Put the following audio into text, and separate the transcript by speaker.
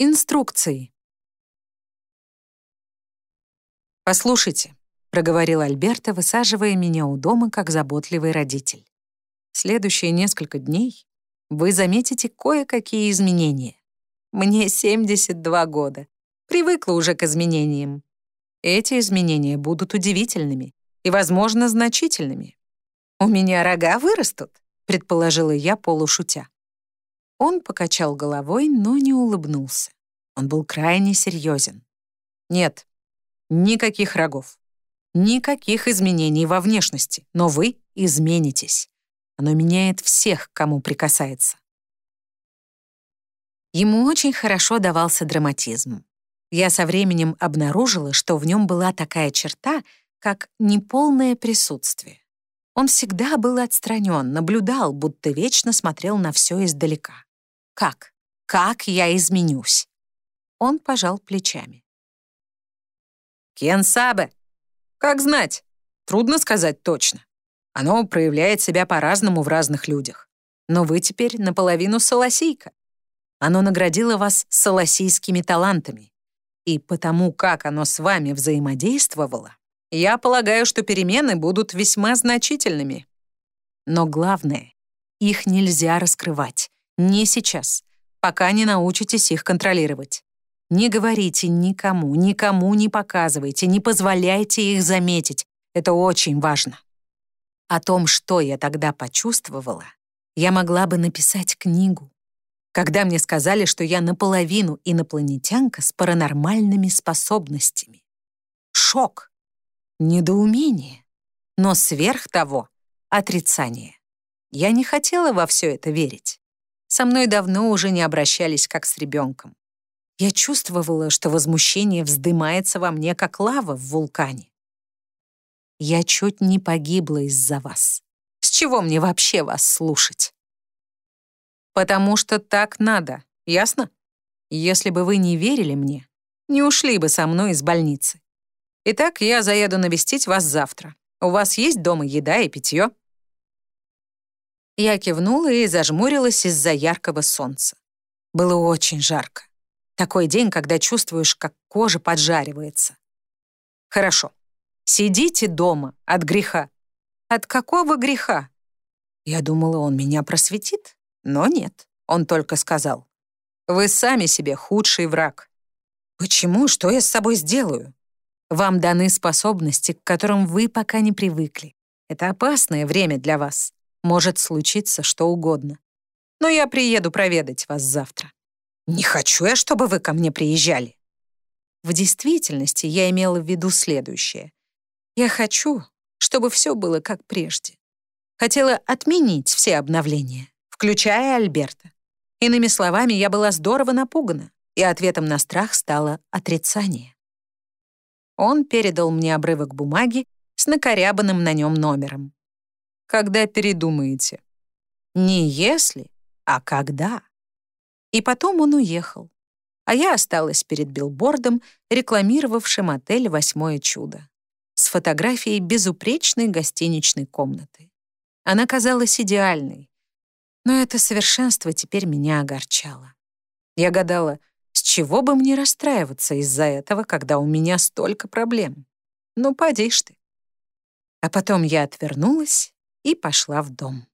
Speaker 1: Инструкции. «Послушайте», — проговорил Альберта, высаживая меня у дома как заботливый родитель. «Следующие несколько дней вы заметите кое-какие изменения. Мне 72 года. Привыкла уже к изменениям. Эти изменения будут удивительными и, возможно, значительными. «У меня рога вырастут», — предположила я полушутя. Он покачал головой, но не улыбнулся. Он был крайне серьезен. Нет, никаких рогов. Никаких изменений во внешности, но вы изменитесь. Оно меняет всех, кому прикасается. Ему очень хорошо давался драматизм. Я со временем обнаружила, что в нем была такая черта, как неполное присутствие. Он всегда был отстранен, наблюдал, будто вечно смотрел на все издалека. Как? Как я изменюсь? Он пожал плечами. Кен Сабе. Как знать? Трудно сказать точно. Оно проявляет себя по-разному в разных людях. Но вы теперь наполовину солосийка. Оно наградило вас солосийскими талантами. И потому, как оно с вами взаимодействовало, я полагаю, что перемены будут весьма значительными. Но главное, их нельзя раскрывать. Не сейчас, пока не научитесь их контролировать. Не говорите никому, никому не показывайте, не позволяйте их заметить. Это очень важно. О том, что я тогда почувствовала, я могла бы написать книгу. Когда мне сказали, что я наполовину инопланетянка с паранормальными способностями. Шок, недоумение, но сверх того — отрицание. Я не хотела во все это верить. Со мной давно уже не обращались как с ребенком. Я чувствовала, что возмущение вздымается во мне, как лава в вулкане. Я чуть не погибла из-за вас. С чего мне вообще вас слушать? Потому что так надо, ясно? Если бы вы не верили мне, не ушли бы со мной из больницы. Итак, я заеду навестить вас завтра. У вас есть дома еда и питье? Я кивнула и зажмурилась из-за яркого солнца. Было очень жарко. Такой день, когда чувствуешь, как кожа поджаривается. Хорошо. Сидите дома от греха. От какого греха? Я думала, он меня просветит, но нет. Он только сказал. Вы сами себе худший враг. Почему? Что я с собой сделаю? Вам даны способности, к которым вы пока не привыкли. Это опасное время для вас. Может случиться что угодно. Но я приеду проведать вас завтра. Не хочу я, чтобы вы ко мне приезжали. В действительности я имела в виду следующее. Я хочу, чтобы все было как прежде. Хотела отменить все обновления, включая Альберта. Иными словами, я была здорово напугана, и ответом на страх стало отрицание. Он передал мне обрывок бумаги с накорябанным на нем номером когда передумаете. Не если, а когда. И потом он уехал, а я осталась перед билбордом, рекламировавшим отель «Восьмое чудо» с фотографией безупречной гостиничной комнаты. Она казалась идеальной, но это совершенство теперь меня огорчало. Я гадала, с чего бы мне расстраиваться из-за этого, когда у меня столько проблем? Ну, поди ж ты. А потом я отвернулась и пошла в дом.